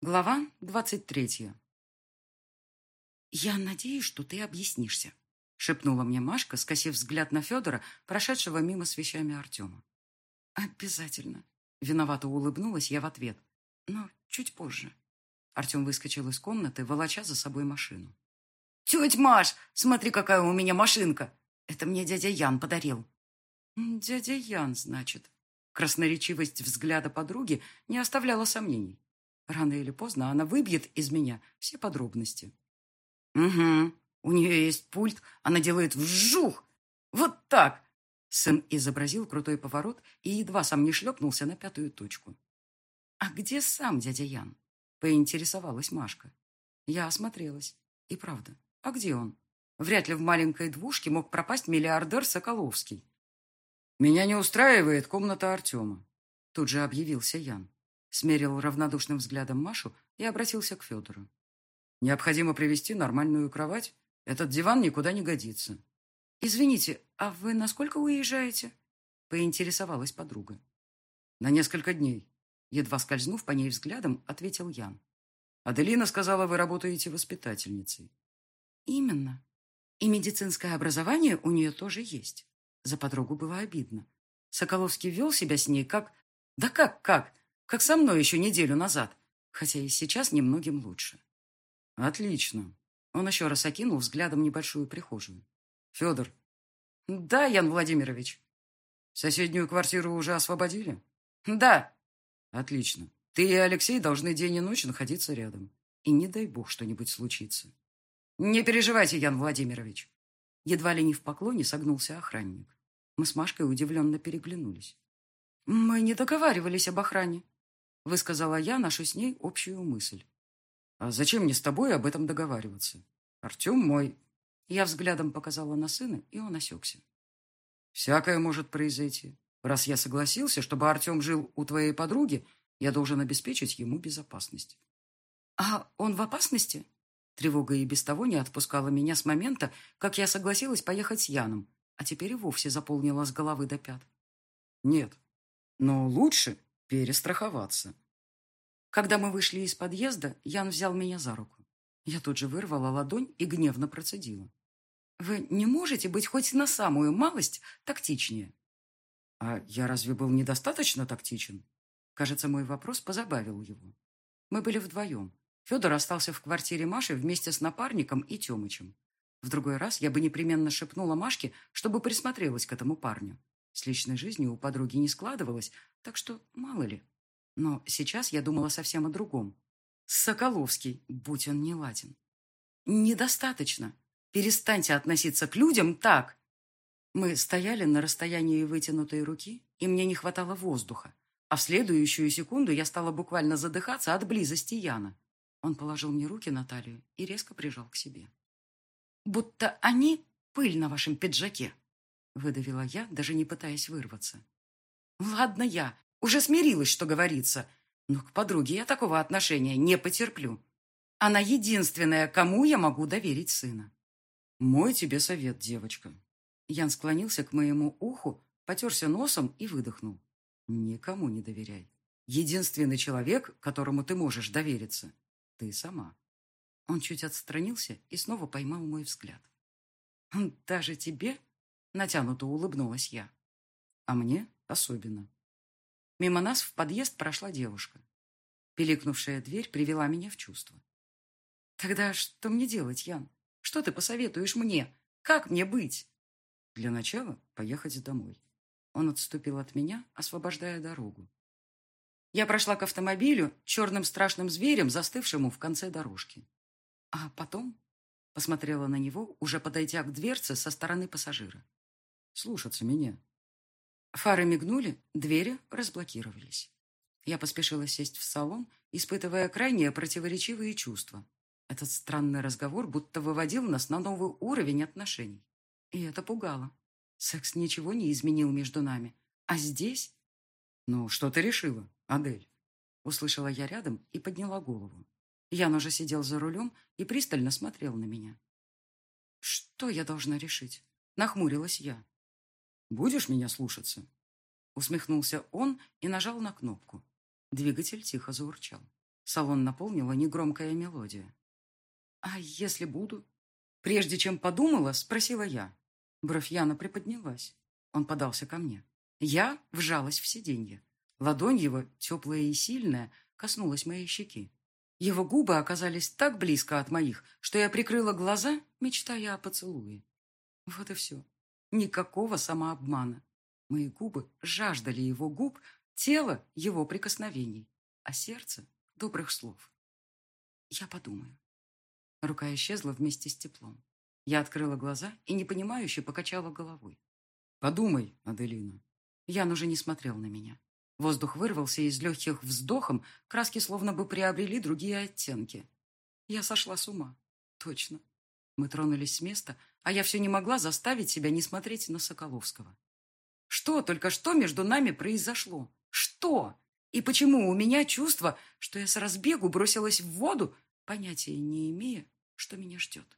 Глава двадцать третья. «Я надеюсь, что ты объяснишься», — шепнула мне Машка, скосив взгляд на Федора, прошедшего мимо с вещами Артема. «Обязательно», — виновато улыбнулась я в ответ, но чуть позже. Артем выскочил из комнаты, волоча за собой машину. «Тетя Маш, смотри, какая у меня машинка! Это мне дядя Ян подарил». «Дядя Ян, значит». Красноречивость взгляда подруги не оставляла сомнений. Рано или поздно она выбьет из меня все подробности. «Угу, у нее есть пульт, она делает вжух! Вот так!» Сын изобразил крутой поворот и едва сам не шлепнулся на пятую точку. «А где сам дядя Ян?» — поинтересовалась Машка. Я осмотрелась. И правда, а где он? Вряд ли в маленькой двушке мог пропасть миллиардер Соколовский. «Меня не устраивает комната Артема», — тут же объявился Ян. Смерил равнодушным взглядом Машу и обратился к Федору. «Необходимо привести нормальную кровать. Этот диван никуда не годится». «Извините, а вы насколько уезжаете?» — поинтересовалась подруга. «На несколько дней», — едва скользнув по ней взглядом, ответил Ян. «Аделина сказала, вы работаете воспитательницей». «Именно. И медицинское образование у нее тоже есть». За подругу было обидно. Соколовский вел себя с ней как... Да как-как? Как со мной еще неделю назад, хотя и сейчас немногим лучше. Отлично. Он еще раз окинул взглядом небольшую прихожую. Федор. Да, Ян Владимирович. Соседнюю квартиру уже освободили? Да. Отлично. Ты и Алексей должны день и ночь находиться рядом. И не дай бог что-нибудь случится. Не переживайте, Ян Владимирович. Едва ли не в поклоне согнулся охранник. Мы с Машкой удивленно переглянулись. Мы не договаривались об охране, высказала я нашу с ней общую мысль. «А зачем мне с тобой об этом договариваться? Артем мой...» Я взглядом показала на сына, и он осекся. «Всякое может произойти. Раз я согласился, чтобы Артем жил у твоей подруги, я должен обеспечить ему безопасность». «А он в опасности?» Тревога и без того не отпускала меня с момента, как я согласилась поехать с Яном, а теперь и вовсе заполнила с головы до пят. «Нет, но лучше перестраховаться. Когда мы вышли из подъезда, Ян взял меня за руку. Я тут же вырвала ладонь и гневно процедила. «Вы не можете быть хоть на самую малость тактичнее?» «А я разве был недостаточно тактичен?» Кажется, мой вопрос позабавил его. Мы были вдвоем. Федор остался в квартире Маши вместе с напарником и Темычем. В другой раз я бы непременно шепнула Машке, чтобы присмотрелась к этому парню. С личной жизнью у подруги не складывалось, так что мало ли. Но сейчас я думала совсем о другом. Соколовский, будь он не ладен. Недостаточно. Перестаньте относиться к людям так. Мы стояли на расстоянии вытянутой руки, и мне не хватало воздуха. А в следующую секунду я стала буквально задыхаться от близости Яна. Он положил мне руки на талию и резко прижал к себе. «Будто они пыль на вашем пиджаке», выдавила я, даже не пытаясь вырваться. Ладно я, уже смирилась, что говорится, но к подруге я такого отношения не потерплю. Она единственная, кому я могу доверить сына. Мой тебе совет, девочка. Ян склонился к моему уху, потерся носом и выдохнул. Никому не доверяй. Единственный человек, которому ты можешь довериться, ты сама. Он чуть отстранился и снова поймал мой взгляд. «Даже тебе?» Натянуто улыбнулась я. А мне особенно. Мимо нас в подъезд прошла девушка. Пиликнувшая дверь привела меня в чувство. Тогда что мне делать, Ян? Что ты посоветуешь мне? Как мне быть? Для начала поехать домой. Он отступил от меня, освобождая дорогу. Я прошла к автомобилю, черным страшным зверем, застывшему в конце дорожки. А потом посмотрела на него, уже подойдя к дверце со стороны пассажира слушаться меня. Фары мигнули, двери разблокировались. Я поспешила сесть в салон, испытывая крайне противоречивые чувства. Этот странный разговор будто выводил нас на новый уровень отношений. И это пугало. Секс ничего не изменил между нами. А здесь... «Ну, что ты решила, Адель?» Услышала я рядом и подняла голову. Ян уже сидел за рулем и пристально смотрел на меня. «Что я должна решить?» Нахмурилась я. Будешь меня слушаться?» Усмехнулся он и нажал на кнопку. Двигатель тихо заурчал. Салон наполнила негромкая мелодия. «А если буду?» Прежде чем подумала, спросила я. Бровь приподнялась. Он подался ко мне. Я вжалась в сиденье. Ладонь его, теплая и сильная, коснулась моей щеки. Его губы оказались так близко от моих, что я прикрыла глаза, мечтая о поцелуе. Вот и все. Никакого самообмана. Мои губы жаждали его губ, тело его прикосновений, а сердце — добрых слов. Я подумаю. Рука исчезла вместе с теплом. Я открыла глаза и непонимающе покачала головой. «Подумай, Аделина». Ян уже не смотрел на меня. Воздух вырвался из легких вздохом, краски словно бы приобрели другие оттенки. Я сошла с ума. Точно. Мы тронулись с места, а я все не могла заставить себя не смотреть на Соколовского. Что только что между нами произошло? Что? И почему у меня чувство, что я с разбегу бросилась в воду, понятия не имея, что меня ждет?